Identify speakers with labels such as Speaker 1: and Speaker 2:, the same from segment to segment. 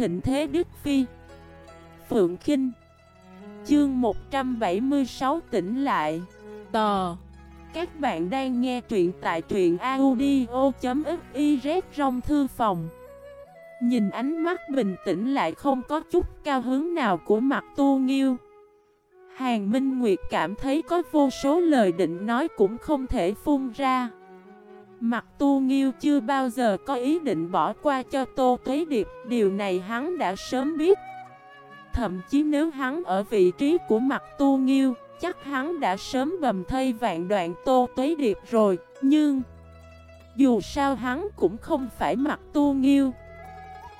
Speaker 1: thịnh thế Đức Phi. Phượng Kinh. Chương 176 tỉnh lại. Tò. Các bạn đang nghe truyện tại truyện audio.xyz trong thư phòng. Nhìn ánh mắt bình tĩnh lại không có chút cao hứng nào của mặt tu nghiêu. Hàng Minh Nguyệt cảm thấy có vô số lời định nói cũng không thể phun ra. Mặt tu nghiêu chưa bao giờ có ý định bỏ qua cho Tô Tuế Điệp, Điều này hắn đã sớm biết. Thậm chí nếu hắn ở vị trí của mặt tu nghiêu, Chắc hắn đã sớm bầm thây vạn đoạn Tô Tuế Điệp rồi, Nhưng Dù sao hắn cũng không phải mặt tu nghiêu.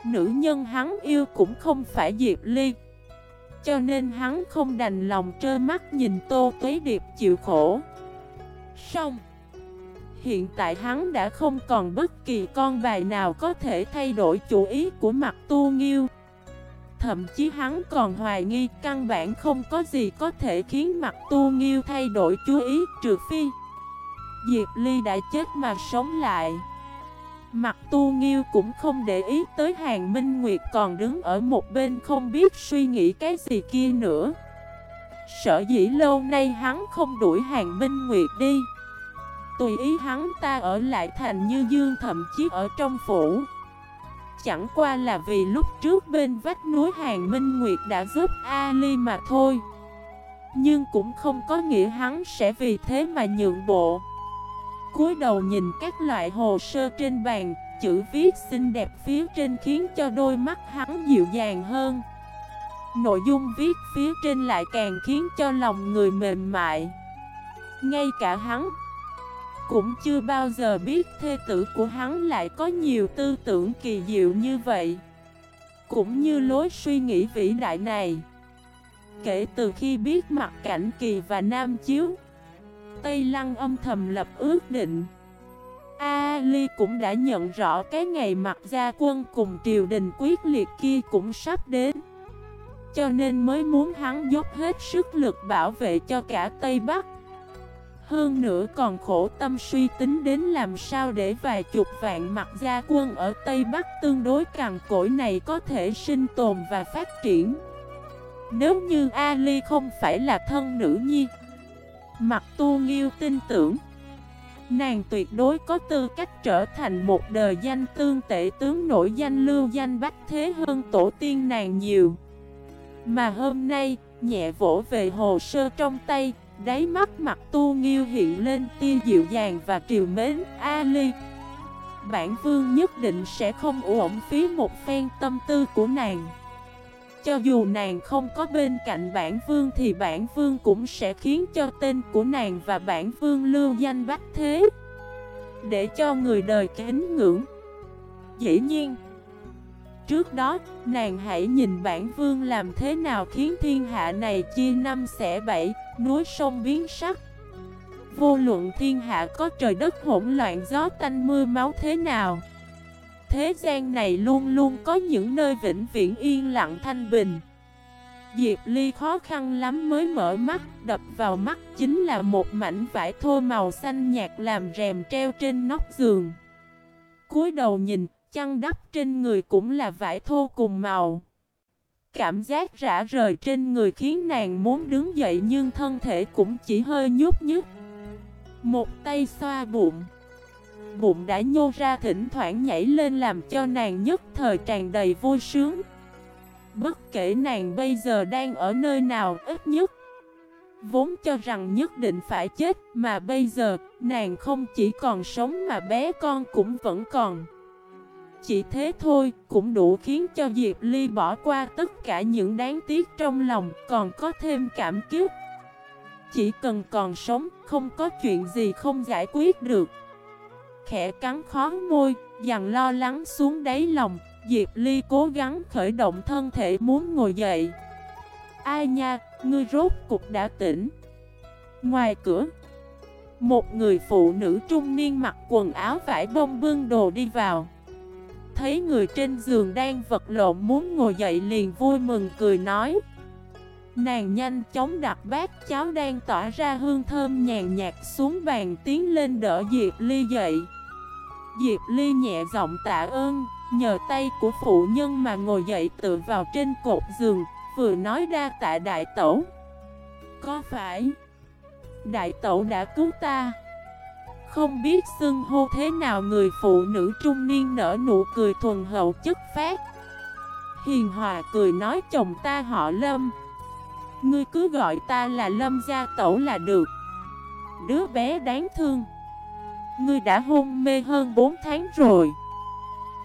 Speaker 1: Nữ nhân hắn yêu cũng không phải Diệp Ly, Cho nên hắn không đành lòng trơ mắt nhìn Tô Tuế Điệp chịu khổ. Xong. Hiện tại hắn đã không còn bất kỳ con bài nào có thể thay đổi chủ ý của mặt tu nghiêu. Thậm chí hắn còn hoài nghi căn bản không có gì có thể khiến mặt tu nghiêu thay đổi chú ý, trừ phi Diệp Ly đã chết mà sống lại. Mặt tu nghiêu cũng không để ý tới hàng Minh Nguyệt còn đứng ở một bên không biết suy nghĩ cái gì kia nữa. Sở dĩ lâu nay hắn không đuổi hàng Minh Nguyệt đi Tùy ý hắn ta ở lại thành như dương, thậm chí ở trong phủ. Chẳng qua là vì lúc trước bên vách núi Hàng Minh Nguyệt đã giúp Ali mà thôi. Nhưng cũng không có nghĩa hắn sẽ vì thế mà nhượng bộ. Cúi đầu nhìn các loại hồ sơ trên bàn, Chữ viết xinh đẹp phía trên khiến cho đôi mắt hắn dịu dàng hơn. Nội dung viết phía trên lại càng khiến cho lòng người mềm mại. Ngay cả hắn cũng chưa bao giờ biết thê tử của hắn lại có nhiều tư tưởng kỳ diệu như vậy. Cũng như lối suy nghĩ vĩ đại này, Kể từ khi biết mặt cảnh kỳ và nam chiếu, Tây Lăng âm thầm lập ước định, Ali cũng đã nhận rõ cái ngày mặt gia quân cùng triều đình quyết liệt kia cũng sắp đến. Cho nên mới muốn hắn dốc hết sức lực bảo vệ cho cả Tây Bắc hơn nữa còn khổ tâm suy tính đến làm sao để vài chục vạn mặt gia quân ở Tây Bắc tương đối cằn cỗi này có thể sinh tồn và phát triển. Nếu như Ali không phải là thân nữ nhi, mặt tu nghiêu tin tưởng, nàng tuyệt đối có tư cách trở thành một đời danh tương tệ tướng nổi danh lưu danh bách thế hơn tổ tiên nàng nhiều. Mà hôm nay, nhẹ vỗ về hồ sơ trong tay, Đáy mắt mặt tu nghiêu hiện lên tia dịu dàng và triều mến. Ali, Bản vương nhất định sẽ không uổng phí một phen tâm tư của nàng. Cho dù nàng không có bên cạnh bản vương thì bản vương cũng sẽ khiến cho tên của nàng và bản vương lưu danh bách thế. Để cho người đời kính ngưỡng. Dĩ nhiên Trước đó, nàng hãy nhìn bản vương làm thế nào khiến thiên hạ này chia năm xẻ bảy, núi sông biến sắc. Vô luận thiên hạ có trời đất hỗn loạn gió tanh mưa máu thế nào. Thế gian này luôn luôn có những nơi vĩnh viễn yên lặng thanh bình. Diệp Ly khó khăn lắm mới mở mắt, đập vào mắt chính là một mảnh vải thô màu xanh nhạt làm rèm treo trên nóc giường. cúi đầu nhìn, chăn đắp trên người cũng là vải thô cùng màu. Cảm giác rã rời trên người khiến nàng muốn đứng dậy nhưng thân thể cũng chỉ hơi nhúc nhích. Một tay xoa bụng. Bụng đã nhô ra thỉnh thoảng nhảy lên làm cho nàng nhất thời tràn đầy vui sướng. Bất kể nàng bây giờ đang ở nơi nào ít nhất. Vốn cho rằng nhất định phải chết, mà bây giờ nàng không chỉ còn sống mà bé con cũng vẫn còn. Chỉ thế thôi, cũng đủ khiến cho Diệp Ly bỏ qua tất cả những đáng tiếc trong lòng, còn có thêm cảm kiếp. Chỉ cần còn sống, không có chuyện gì không giải quyết được. Khẽ cắn khó môi, dằn lo lắng xuống đáy lòng, Diệp Ly cố gắng khởi động thân thể muốn ngồi dậy. Ai nha, ngươi rốt cục đã tỉnh. Ngoài cửa, một người phụ nữ trung niên mặc quần áo vải bông bưng đồ đi vào thấy người trên giường đang vật lộn muốn ngồi dậy liền vui mừng cười nói. Nàng nhanh chóng đặt bát cháo đang tỏa ra hương thơm nhàn nhạt xuống bàn tiến lên đỡ Diệp Ly dậy. Diệp Ly nhẹ giọng tạ ơn, Nhờ tay của phụ nhân mà ngồi dậy tựa vào trên cột giường Vừa nói ra tạ đại tẩu. Có phải Đại tẩu đã cứu ta? Không biết xưng hô thế nào người phụ nữ trung niên nở nụ cười thuần hậu chất phát Hiền hòa cười nói chồng ta họ Lâm. Ngươi cứ gọi ta là Lâm gia tẩu là được. Đứa bé đáng thương. Ngươi đã hôn mê hơn 4 tháng rồi.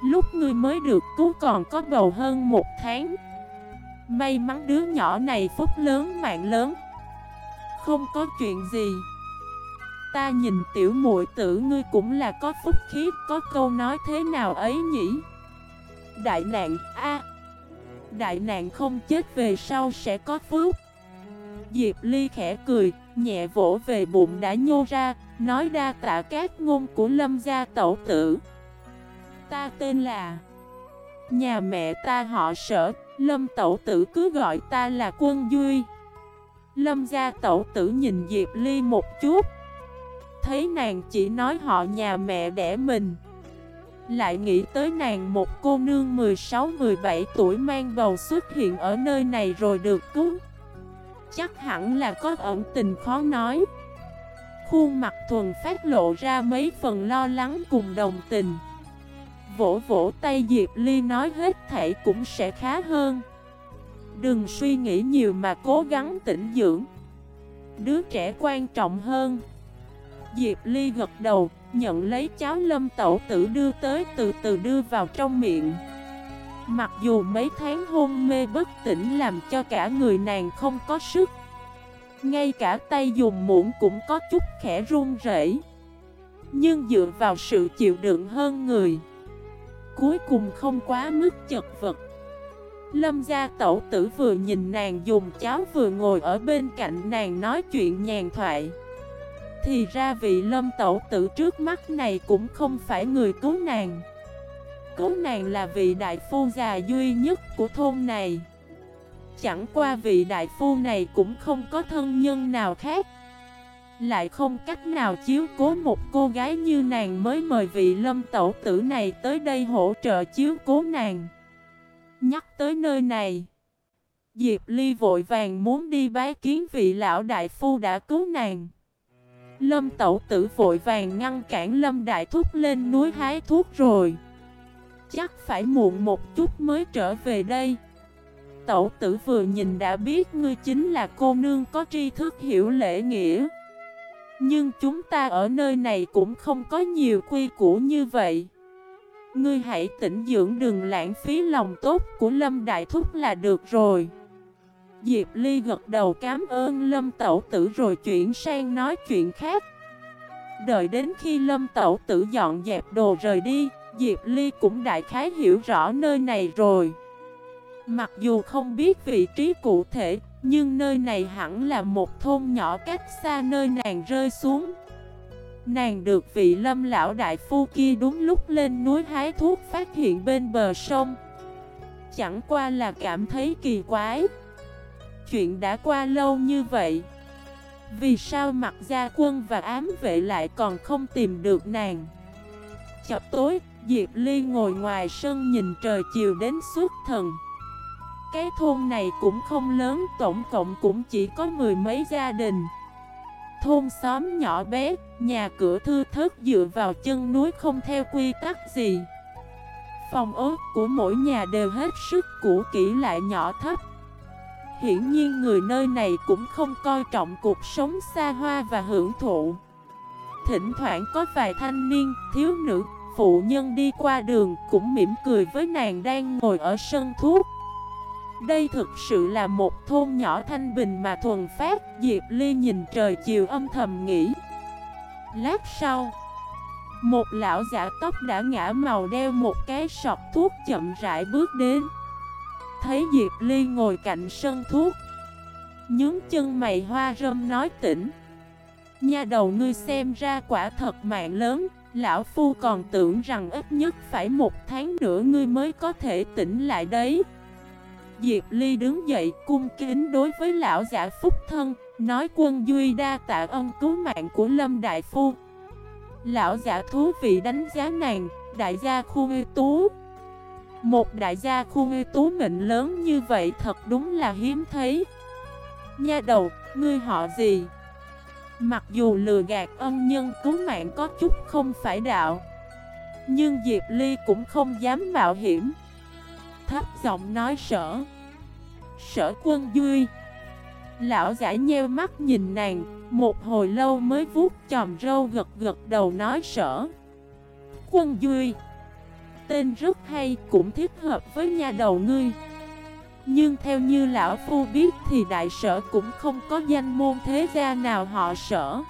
Speaker 1: Lúc ngươi mới được cứu còn có bầu hơn một tháng. May mắn đứa nhỏ này phúc lớn mạng lớn. Không có chuyện gì. Ta nhìn tiểu muội tử ngươi cũng là có phúc khí, Có câu nói thế nào ấy nhỉ? Đại nạn, a, Đại nạn không chết về sau sẽ có phúc Diệp Ly khẽ cười, Nhẹ vỗ về bụng đã nhô ra, Nói đa tạ các ngôn của lâm gia tẩu tử. Ta tên là, Nhà mẹ ta họ sở, Lâm tẩu tử cứ gọi ta là quân duy. Lâm gia tẩu tử nhìn Diệp Ly một chút Thấy nàng chỉ nói họ nhà mẹ đẻ mình. Lại nghĩ tới nàng một cô nương 16-17 tuổi mang bầu xuất hiện ở nơi này rồi được cứu. Chắc hẳn là có ẩn tình khó nói. Khuôn mặt thuần phát lộ ra mấy phần lo lắng cùng đồng tình. Vỗ vỗ tay Diệp Ly nói hết thảy cũng sẽ khá hơn. Đừng suy nghĩ nhiều mà cố gắng tĩnh dưỡng. Đứa trẻ quan trọng hơn. Diệp Ly gật đầu, Nhận lấy cháo lâm tẩu tử đưa tới, từ từ đưa vào trong miệng. Mặc dù mấy tháng hôn mê bất tỉnh làm cho cả người nàng không có sức, Ngay cả tay dùng muỗng cũng có chút khẽ run rẩy. Nhưng dựa vào sự chịu đựng hơn người, Cuối cùng không quá mức chật vật. Lâm gia tẩu tử vừa nhìn nàng dùng cháo vừa ngồi ở bên cạnh nàng nói chuyện nhàn thoại. Thì ra vị lâm tẩu tử trước mắt này cũng không phải người cứu nàng. Cứu nàng là vị đại phu già duy nhất của thôn này. Chẳng qua vị đại phu này cũng không có thân nhân nào khác. Lại không cách nào chiếu cố một cô gái như nàng mới mời vị lâm tẩu tử này tới đây hỗ trợ chiếu cố nàng. Nhắc tới nơi này, Diệp Ly vội vàng muốn đi bái kiến vị lão đại phu đã cứu nàng. Lâm tẩu tử vội vàng ngăn cản Lâm đại thúc lên núi hái thuốc rồi. Chắc phải muộn một chút mới trở về đây. Tẩu tử vừa nhìn đã biết ngươi chính là cô nương có tri thức hiểu lễ nghĩa. Nhưng chúng ta ở nơi này cũng không có nhiều quy củ như vậy. Ngươi hãy tỉnh dưỡng đừng lãng phí lòng tốt của Lâm Đại Thúc là được rồi. Diệp Ly gật đầu cảm ơn Lâm Tẩu Tử rồi chuyển sang nói chuyện khác. Đợi đến khi Lâm Tẩu Tử dọn dẹp đồ rời đi, Diệp Ly cũng đại khái hiểu rõ nơi này rồi. Mặc dù không biết vị trí cụ thể, nhưng nơi này hẳn là một thôn nhỏ cách xa nơi nàng rơi xuống. Nàng được vị lâm lão đại phu kia đúng lúc lên núi hái thuốc phát hiện bên bờ sông. Chẳng qua là cảm thấy kỳ quái. Chuyện đã qua lâu như vậy. Vì sao mặt gia quân và ám vệ lại còn không tìm được nàng? Chập tối, Diệp Ly ngồi ngoài sân nhìn trời chiều đến suốt thần. Cái thôn này cũng không lớn, tổng cộng cũng chỉ có mười mấy gia đình. Thôn xóm nhỏ bé, nhà cửa thư thớt dựa vào chân núi không theo quy tắc gì. Phòng ốt của mỗi nhà đều hết sức cũ kỹ lại nhỏ thấp. Hiển nhiên người nơi này cũng không coi trọng cuộc sống xa hoa và hưởng thụ. Thỉnh thoảng có vài thanh niên, thiếu nữ, phụ nhân đi qua đường cũng mỉm cười với nàng đang ngồi ở sân thuốc đây thực sự là một thôn nhỏ thanh bình mà thuần phát Diệp Ly nhìn trời chiều âm thầm nghĩ. Lát sau Một lão giả tóc đã ngã màu đeo một cái sọt thuốc chậm rãi bước đến. Thấy Diệp Ly ngồi cạnh sân thuốc. Nhướng chân mày hoa râm nói tỉnh. Nha đầu ngươi xem ra quả thật mạng lớn, Lão Phu còn tưởng rằng ít nhất phải một tháng nữa ngươi mới có thể tỉnh lại đấy. Diệp Ly đứng dậy cung kính đối với lão giả phúc thân, Nói quân Duy đa tạ ân cứu mạng của Lâm Đại Phu. Lão giả thú vị đánh giá nàng, Đại gia khu tú. Một đại gia khu ngư tú mệnh lớn như vậy thật đúng là hiếm thấy. Nha đầu, ngươi họ gì? Mặc dù lừa gạt ân nhân cứu mạng có chút không phải đạo Nhưng Diệp Ly cũng không dám mạo hiểm. Thấp giọng nói sở Sở quân Duy Lão giả nheo mắt nhìn nàng Một hồi lâu mới vuốt chòm râu gật gật đầu nói sở Quân Duy Tên rất hay, cũng thích hợp với nhà đầu ngươi. Nhưng theo như lão phu biết thì đại sở cũng không có danh môn thế gia nào họ sở.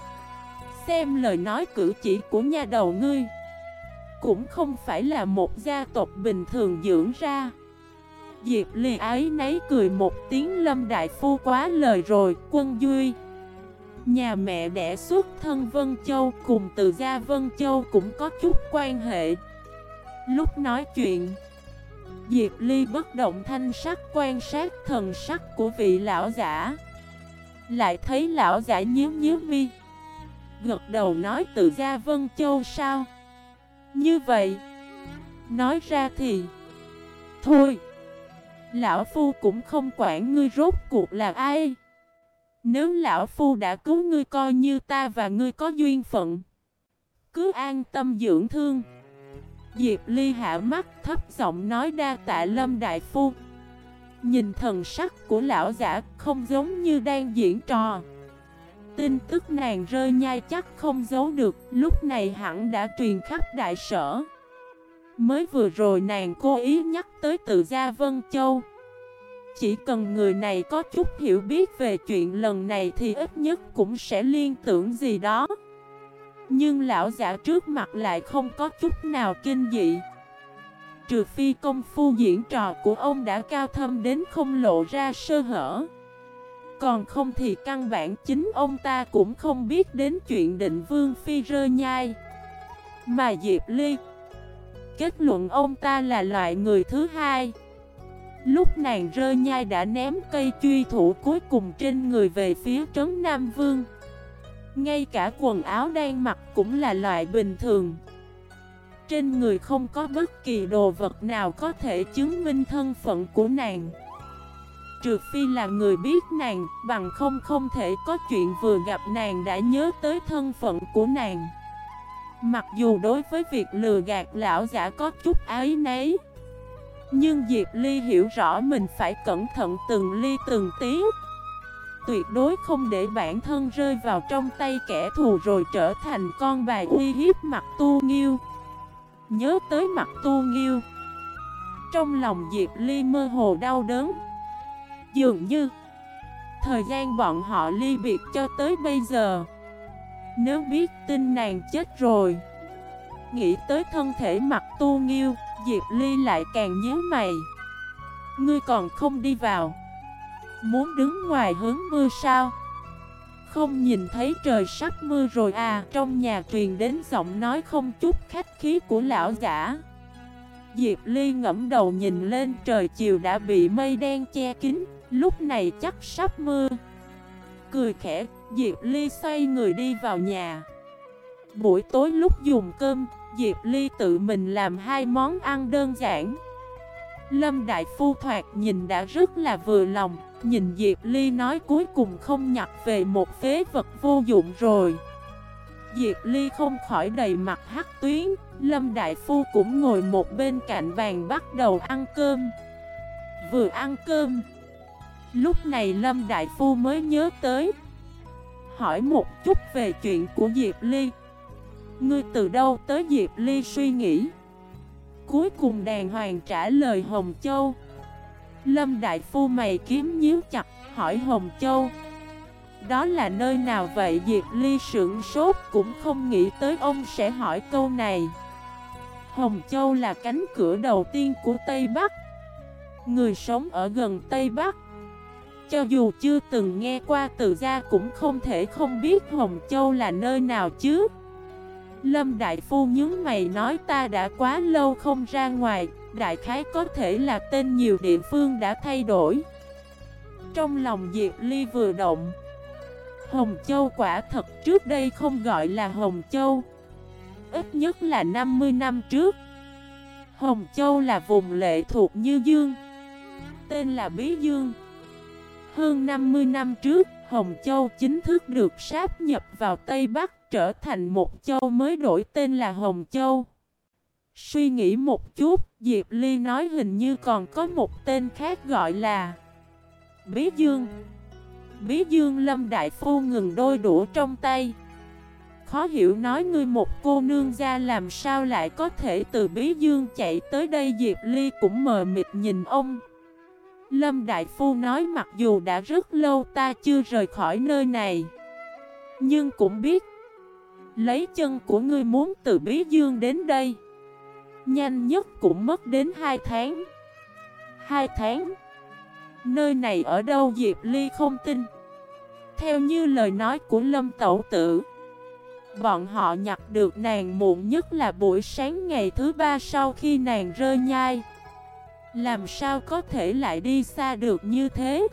Speaker 1: Xem lời nói cử chỉ của nhà đầu ngươi, Cũng không phải là một gia tộc bình thường dưỡng ra. Diệp Ly ái nấy cười một tiếng, lâm đại phu quá lời rồi, quân duy. Nhà mẹ đẻ xuất thân Vân Châu, cùng từ gia Vân Châu cũng có chút quan hệ. Lúc nói chuyện. Diệp Ly bất động thanh sắc quan sát thần sắc của vị lão giả. Lại thấy lão giả nhíu nhíu mi. Gật đầu nói từ gia Vân Châu sao? Như vậy, Nói ra thì Thôi. Lão Phu cũng không quản ngươi rốt cuộc là ai. Nếu Lão Phu đã cứu ngươi coi như ta và ngươi có duyên phận, Cứ an tâm dưỡng thương. Diệp Ly hạ mắt thấp giọng nói đa tạ lâm đại phu. Nhìn thần sắc của lão giả không giống như đang diễn trò. Tin tức nàng rơi nhai chắc không giấu được, Lúc này hẳn đã truyền khắp đại sở. Mới vừa rồi nàng cố ý nhắc tới tự gia Vân Châu. Chỉ cần người này có chút hiểu biết về chuyện lần này thì ít nhất cũng sẽ liên tưởng gì đó. Nhưng lão giả trước mặt lại không có chút nào kinh dị. Trừ phi công phu diễn trò của ông đã cao thâm đến không lộ ra sơ hở. Còn không thì căn bản chính ông ta cũng không biết đến chuyện định vương phi rơ nhai. Mà Diệp Ly, Kết luận ông ta là loại người thứ hai. Lúc nàng rơ nhai đã ném cây truy thủ cuối cùng trên người về phía trấn Nam Vương. Ngay cả quần áo đang mặc cũng là loại bình thường. Trên người không có bất kỳ đồ vật nào có thể chứng minh thân phận của nàng. Trừ phi là người biết nàng, Bằng không không thể có chuyện vừa gặp nàng đã nhớ tới thân phận của nàng. Mặc dù đối với việc lừa gạt lão giả có chút ái nấy Nhưng Diệp Ly hiểu rõ mình phải cẩn thận từng ly từng tí. Tuyệt đối không để bản thân rơi vào trong tay kẻ thù rồi trở thành con bài uy hiếp mặt tu nghiêu. Nhớ tới mặt tu nghiêu. Trong lòng Diệp Ly mơ hồ đau đớn. Dường như, Thời gian bọn họ ly biệt cho tới bây giờ, nếu biết tin nàng chết rồi, Nghĩ tới thân thể mặt tu nghiêu, Diệp Ly lại càng nhớ mày. Ngươi còn không đi vào. Muốn đứng ngoài hướng mưa sao? Không nhìn thấy trời sắp mưa rồi à? Trong nhà truyền đến giọng nói không chút khách khí của lão giả. Diệp Ly ngẫm đầu nhìn lên, trời chiều đã bị mây đen che kín, Lúc này chắc sắp mưa. Cười khẽ, Diệp Ly xoay người đi vào nhà. Buổi tối lúc dùng cơm, Diệp Ly tự mình làm hai món ăn đơn giản. Lâm Đại Phu thoạt nhìn đã rất là vừa lòng, Nhìn Diệp Ly nói cuối cùng không nhặt về một phế vật vô dụng rồi. Diệp Ly không khỏi đầy mặt hắc tuyến, Lâm Đại Phu cũng ngồi một bên cạnh bàn bắt đầu ăn cơm. Vừa ăn cơm, Lúc này Lâm Đại Phu mới nhớ tới, Hỏi một chút về chuyện của Diệp Ly. Ngươi từ đâu tới Diệp Ly suy nghĩ? Cuối cùng đàng hoàng trả lời Hồng Châu. Lâm Đại Phu mày kiếm nhíu chặt, hỏi Hồng Châu. Đó là nơi nào vậy? Diệp Ly Sưởng sốt cũng không nghĩ tới ông sẽ hỏi câu này. Hồng Châu là cánh cửa đầu tiên của Tây Bắc. Người sống ở gần Tây Bắc. Cho dù chưa từng nghe qua từ gia cũng không thể không biết Hồng Châu là nơi nào chứ. Lâm Đại Phu nhướng mày nói ta đã quá lâu không ra ngoài Đại khái có thể là tên nhiều địa phương đã thay đổi. Trong lòng Diệp Ly vừa động Hồng Châu quả thật trước đây không gọi là Hồng Châu Ít nhất là 50 năm trước. Hồng Châu là vùng lệ thuộc Như Dương Tên là Bí Dương. Hơn 50 năm trước, Hồng Châu chính thức được sáp nhập vào Tây Bắc trở thành một châu mới đổi tên là Hồng Châu. Suy nghĩ một chút, Diệp Ly nói hình như còn có một tên khác gọi là Bí Dương. Bí Dương Lâm Đại Phu ngừng đôi đũa trong tay. Khó hiểu nói ngươi một cô nương ra làm sao lại có thể từ Bí Dương chạy tới đây? Diệp Ly cũng mờ mịt nhìn ông. Lâm Đại Phu nói mặc dù đã rất lâu ta chưa rời khỏi nơi này, Nhưng cũng biết Lấy chân của ngươi muốn từ Bí Dương đến đây, Nhanh nhất cũng mất đến 2 tháng. 2 tháng? Nơi này ở đâu Diệp Ly không tin. Theo như lời nói của Lâm Tẩu Tử, Bọn họ nhặt được nàng muộn nhất là buổi sáng ngày thứ ba sau khi nàng rơi nhai. Làm sao có thể lại đi xa được như thế?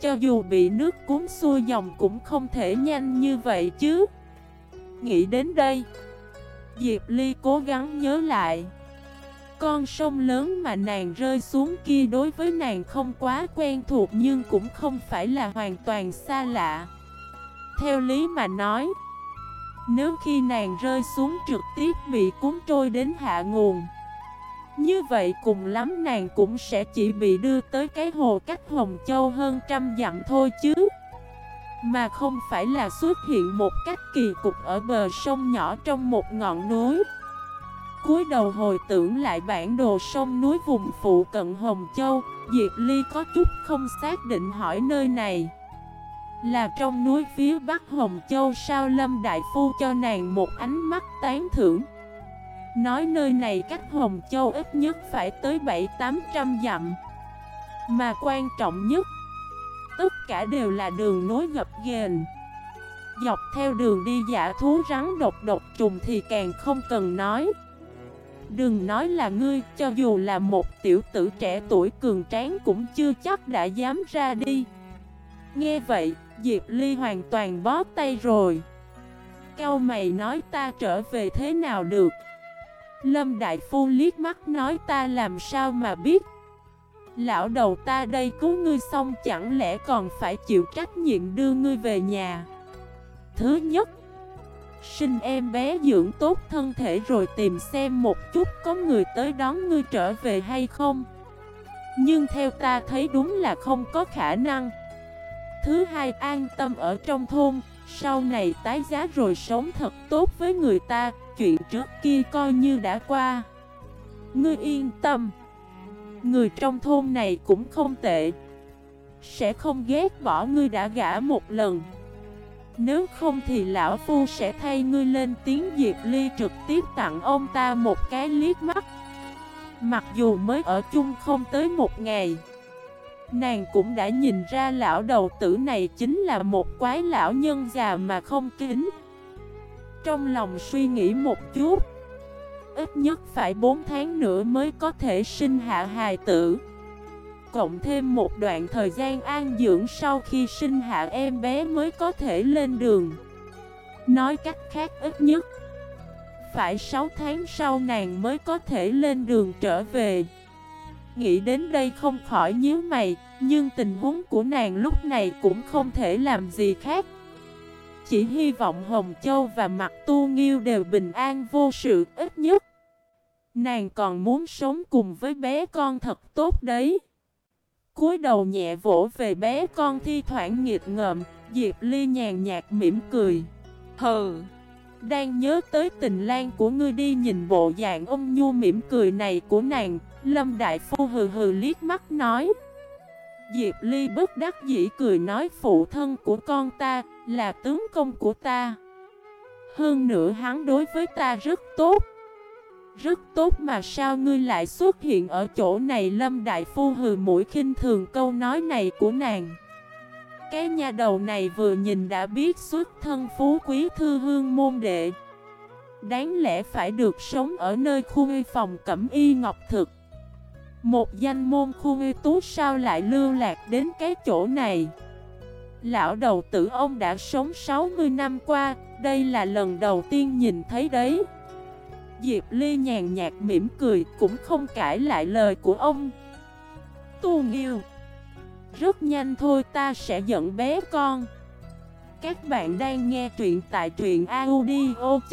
Speaker 1: Cho dù bị nước cuốn xuôi dòng cũng không thể nhanh như vậy chứ. Nghĩ đến đây, Diệp Ly cố gắng nhớ lại. Con sông lớn mà nàng rơi xuống kia đối với nàng không quá quen thuộc nhưng cũng không phải là hoàn toàn xa lạ. Theo lý mà nói, Nếu khi nàng rơi xuống trực tiếp bị cuốn trôi đến hạ nguồn như vậy cùng lắm nàng cũng sẽ chỉ bị đưa tới cái hồ cách Hồng Châu hơn trăm dặm thôi chứ. Mà không phải là xuất hiện một cách kỳ cục ở bờ sông nhỏ trong một ngọn núi. Cúi đầu hồi tưởng lại bản đồ sông núi vùng phụ cận Hồng Châu, Diệp Ly có chút không xác định hỏi nơi này. Là trong núi phía bắc Hồng Châu sao Lâm Đại Phu cho nàng một ánh mắt tán thưởng? Nói nơi này cách Hồng Châu ít nhất phải tới 7-800 dặm. Mà quan trọng nhất Tất cả đều là đường nối gập ghềnh. Dọc theo đường đi giả thú rắn độc độc trùng thì càng không cần nói. Đừng nói là ngươi, cho dù là một tiểu tử trẻ tuổi cường tráng cũng chưa chắc đã dám ra đi. Nghe vậy, Diệp Ly hoàn toàn bó tay rồi. Cao mày nói ta trở về thế nào được? Lâm Đại Phu liếc mắt nói, ta làm sao mà biết? Lão đầu ta đây cứu ngươi xong chẳng lẽ còn phải chịu trách nhiệm đưa ngươi về nhà? Thứ nhất, Sinh em bé dưỡng tốt thân thể rồi tìm xem một chút có người tới đón ngươi trở về hay không. Nhưng theo ta thấy đúng là không có khả năng. Thứ hai, an tâm ở trong thôn, Sau này tái giá rồi sống thật tốt với người ta. Chuyện trước kia coi như đã qua. Ngươi yên tâm. Người trong thôn này cũng không tệ. Sẽ không ghét bỏ ngươi đã gã một lần. Nếu không thì lão phu sẽ thay ngươi lên tiếng Diệp Ly trực tiếp tặng ông ta một cái liếc mắt. Mặc dù mới ở chung không tới một ngày, Nàng cũng đã nhìn ra lão đầu tử này chính là một quái lão nhân già mà không kính. Trong lòng suy nghĩ một chút. Ít nhất phải 4 tháng nữa mới có thể sinh hạ hài tử. Cộng thêm một đoạn thời gian an dưỡng sau khi sinh hạ em bé mới có thể lên đường. Nói cách khác ít nhất Phải 6 tháng sau nàng mới có thể lên đường trở về. Nghĩ đến đây không khỏi nhíu mày, Nhưng tình huống của nàng lúc này cũng không thể làm gì khác chỉ hy vọng Hồng Châu và Mặt Tu Nghiêu đều bình an vô sự ít nhất. Nàng còn muốn sống cùng với bé con thật tốt đấy. cúi đầu nhẹ vỗ về bé con thi thoảng nghiệt ngợm, Diệp Ly nhàn nhạt mỉm cười. Hừ, đang nhớ tới tình lan của ngươi đi nhìn bộ dạng ông nhu mỉm cười này của nàng, Lâm Đại Phu hừ hừ liếc mắt nói. Diệp Ly bất đắc dĩ cười nói phụ thân của con ta là tướng công của ta. Hơn nữa hắn đối với ta rất tốt. Rất tốt mà sao ngươi lại xuất hiện ở chỗ này Lâm Đại Phu hừ mũi khinh thường câu nói này của nàng. Cái nhà đầu này vừa nhìn đã biết xuất thân phú quý thư hương môn đệ. Đáng lẽ phải được sống ở nơi khu nghi phòng cẩm y ngọc thực. Một danh môn khu nghi tú sao lại lưu lạc đến cái chỗ này Lão đầu tử ông đã sống 60 năm qua, Đây là lần đầu tiên nhìn thấy đấy. Diệp Ly nhàn nhạt mỉm cười, cũng không cãi lại lời của ông. Tu Nghiêu, Rất nhanh thôi, ta sẽ dẫn bé con. Các bạn đang nghe truyện tại truyện audio.fif